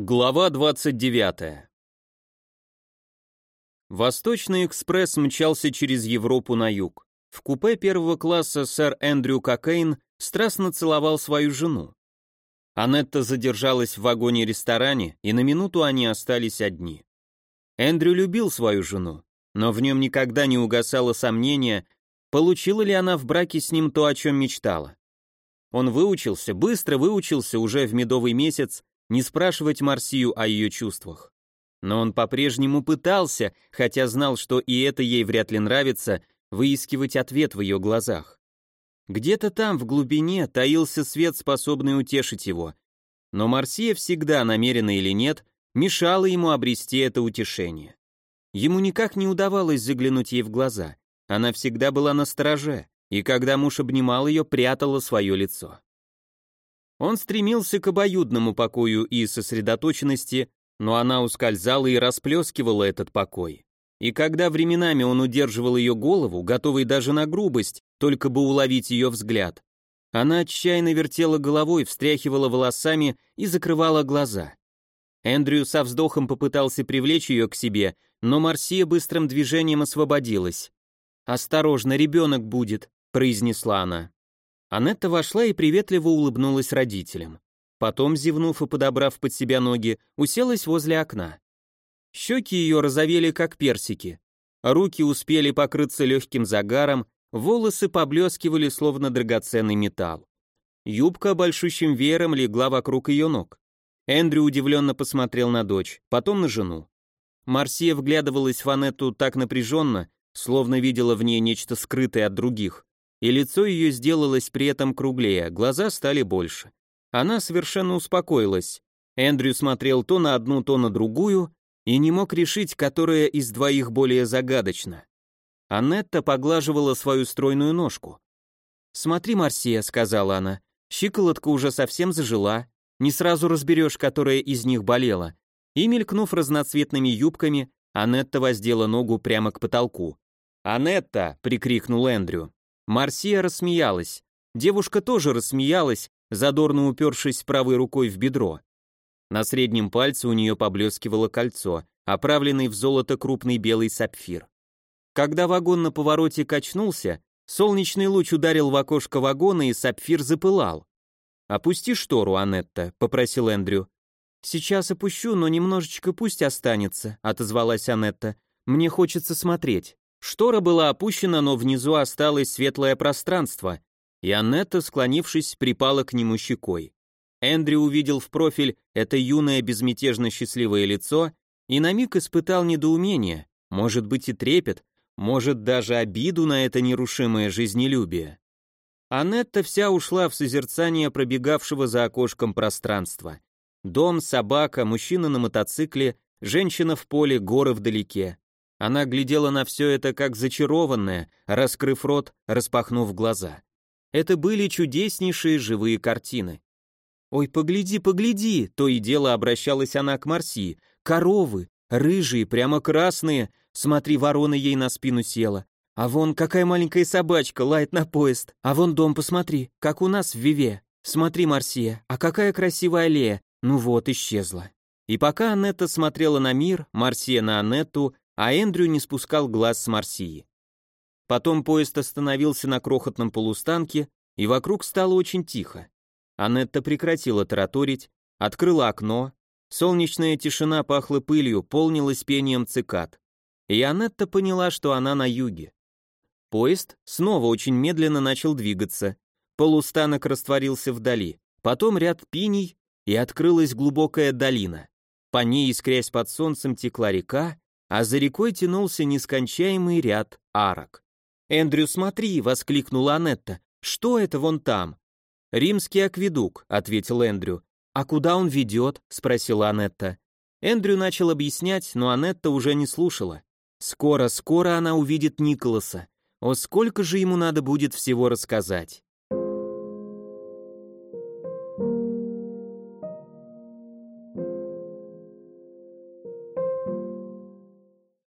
Глава 29. Восточный экспресс мчался через Европу на юг. В купе первого класса сэр Эндрю Кокейн страстно целовал свою жену. Анетта задержалась в вагоне-ресторане, и на минуту они остались одни. Эндрю любил свою жену, но в нем никогда не угасало сомнение, получила ли она в браке с ним то, о чем мечтала. Он выучился, быстро выучился уже в медовый месяц, не спрашивать Марсию о ее чувствах. Но он по-прежнему пытался, хотя знал, что и это ей вряд ли нравится, выискивать ответ в ее глазах. Где-то там, в глубине, таился свет, способный утешить его. Но Марсия всегда, намеренно или нет, мешала ему обрести это утешение. Ему никак не удавалось заглянуть ей в глаза. Она всегда была на стороже, и когда муж обнимал ее, прятала свое лицо. Он стремился к обоюдному покою и сосредоточенности, но она ускользала и расплескивала этот покой. И когда временами он удерживал ее голову, готовый даже на грубость, только бы уловить ее взгляд, она отчаянно вертела головой, встряхивала волосами и закрывала глаза. Эндрю со вздохом попытался привлечь ее к себе, но Марсия быстрым движением освободилась. «Осторожно, ребенок будет», — произнесла она. Анетта вошла и приветливо улыбнулась родителям. Потом, зевнув и подобрав под себя ноги, уселась возле окна. Щеки ее розовели, как персики. Руки успели покрыться легким загаром, волосы поблескивали, словно драгоценный металл. Юбка большущим веером легла вокруг ее ног. Эндрю удивленно посмотрел на дочь, потом на жену. Марсия вглядывалась в Анетту так напряженно, словно видела в ней нечто скрытое от других и лицо ее сделалось при этом круглее, глаза стали больше. Она совершенно успокоилась. Эндрю смотрел то на одну, то на другую и не мог решить, которая из двоих более загадочна. Аннетта поглаживала свою стройную ножку. «Смотри, Марсия», — сказала она, — «щиколотка уже совсем зажила, не сразу разберешь, которая из них болела». И, мелькнув разноцветными юбками, Анетта воздела ногу прямо к потолку. «Анетта!» — прикрикнул Эндрю. Марсия рассмеялась. Девушка тоже рассмеялась, задорно упершись правой рукой в бедро. На среднем пальце у нее поблескивало кольцо, оправленный в золото крупный белый сапфир. Когда вагон на повороте качнулся, солнечный луч ударил в окошко вагона и сапфир запылал. «Опусти штору, Анетта», — попросил Эндрю. «Сейчас опущу, но немножечко пусть останется», — отозвалась Анетта. «Мне хочется смотреть». Штора была опущена, но внизу осталось светлое пространство, и Аннетта, склонившись, припала к нему щекой. Эндрю увидел в профиль это юное безмятежно счастливое лицо и на миг испытал недоумение, может быть и трепет, может даже обиду на это нерушимое жизнелюбие. Аннетта вся ушла в созерцание пробегавшего за окошком пространства. Дом, собака, мужчина на мотоцикле, женщина в поле, горы вдалеке. Она глядела на все это как зачарованная, раскрыв рот, распахнув глаза. Это были чудеснейшие живые картины. «Ой, погляди, погляди!» — то и дело обращалась она к Марси. «Коровы, рыжие, прямо красные. Смотри, ворона ей на спину села. А вон какая маленькая собачка лает на поезд. А вон дом, посмотри, как у нас в Виве. Смотри, Марсия, а какая красивая аллея. Ну вот, исчезла». И пока Аннетта смотрела на мир, Марсия на Аннетту, а Эндрю не спускал глаз с Марсии. Потом поезд остановился на крохотном полустанке, и вокруг стало очень тихо. Анетта прекратила тараторить, открыла окно, солнечная тишина пахла пылью, полнилась пением цикад. И Анетта поняла, что она на юге. Поезд снова очень медленно начал двигаться, полустанок растворился вдали, потом ряд пиней, и открылась глубокая долина. По ней, искрясь под солнцем, текла река, а за рекой тянулся нескончаемый ряд арок. «Эндрю, смотри!» — воскликнула Анетта. «Что это вон там?» «Римский акведук», — ответил Эндрю. «А куда он ведет?» — спросила Анетта. Эндрю начал объяснять, но Анетта уже не слушала. Скоро, скоро она увидит Николаса. О, сколько же ему надо будет всего рассказать.